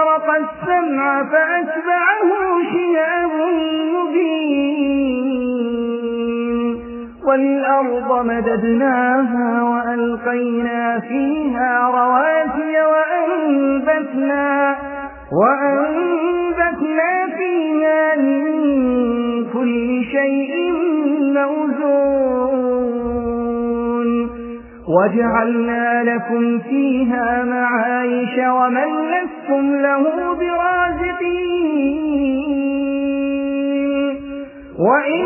استرق السمع فأتبعه شهاب مبين. والأرض مددناها وألقينا فيها رواسي وأنبتنا وأنبتنا فيها من كل شيء موزون. وجعلنا لكم فيها معايش ومن لستم له برازقين وإن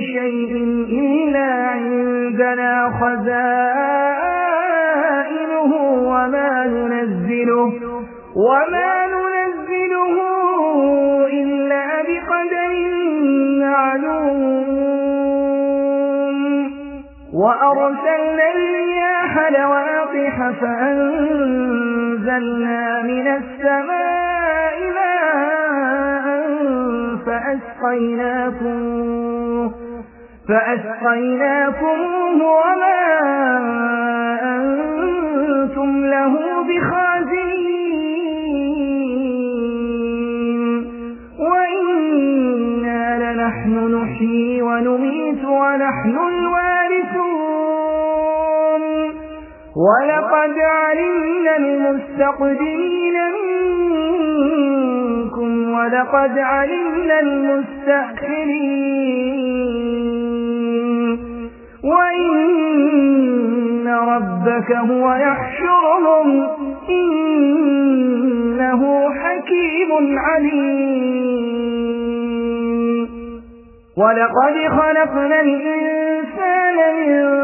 شيء إلا عندنا خزائنه وما ننزله وما ننزله إلا بقدر معلوم وأرسلنا الرياح لواقح فأنزلنا من السماء ماء فأسقيناكم فأسقيناكم وما أنتم له بخازين وإنا لنحن نحيي ونميت ونحن ولقد علمنا المستقدمين منكم ولقد علمنا المستأخرين. وإن ربك هو يحشرهم إنه حكيم عليم. ولقد خلقنا الإنسان من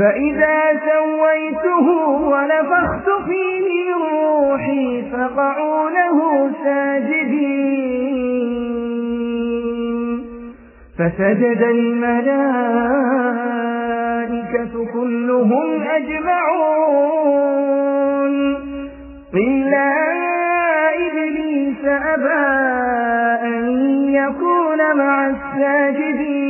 فإذا سويته ونفخت فيه روحي فقعوا له ساجدين. فسجد الملائكة كلهم أجمعون. إلا إبليس أبى أن يكون مع الساجدين.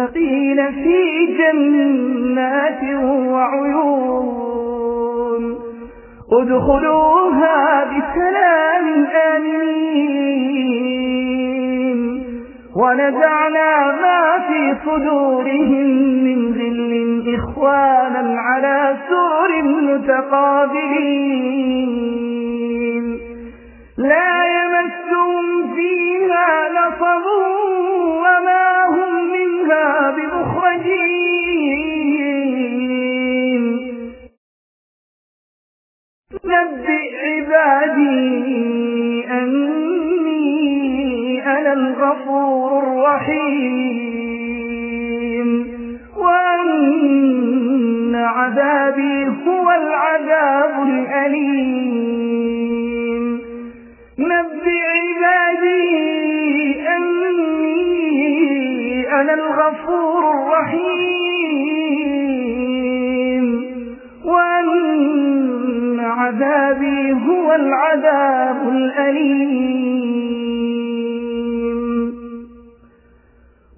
المتقين في جنات وعيون. ادخلوها بسلام آمين. ونزعنا ما في صدورهم من ذل إخوانا على سور متقابلين. لا يمسهم فيها نصب بمخرجين. نبئ عبادي أني أنا الغفور الرحيم.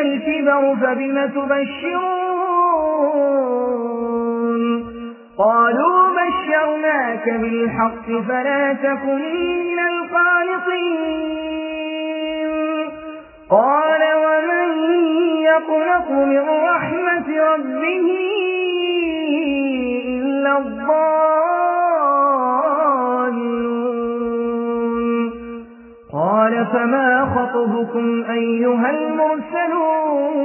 الكبر فبم تبشرون؟ قالوا بشرناك بالحق فلا تكن من القانطين. قال ومن يقنط من رحمة ربه إلا الضالون؟ قال فما خطبكم أيها المرسلون.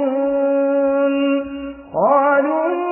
قالوا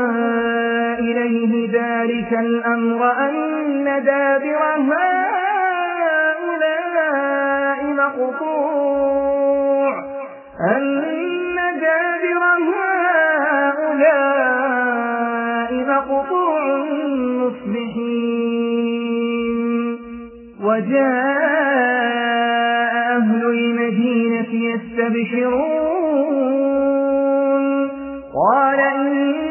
إليه ذلك الأمر أن دابر هؤلاء مقطوع. أن دابر هؤلاء مقطوع مصبحين. وجاء أهل المدينة يستبشرون. قال إن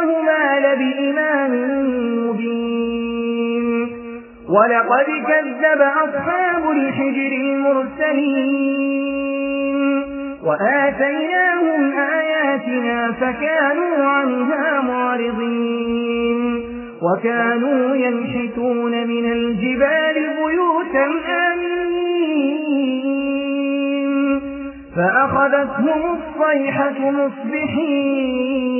وإنهما لبإمام مبين ولقد كذب أصحاب الحجر المرسلين وآتيناهم آياتنا فكانوا عنها معرضين وكانوا ينحتون من الجبال بيوتا آمين فأخذتهم الصيحة مصبحين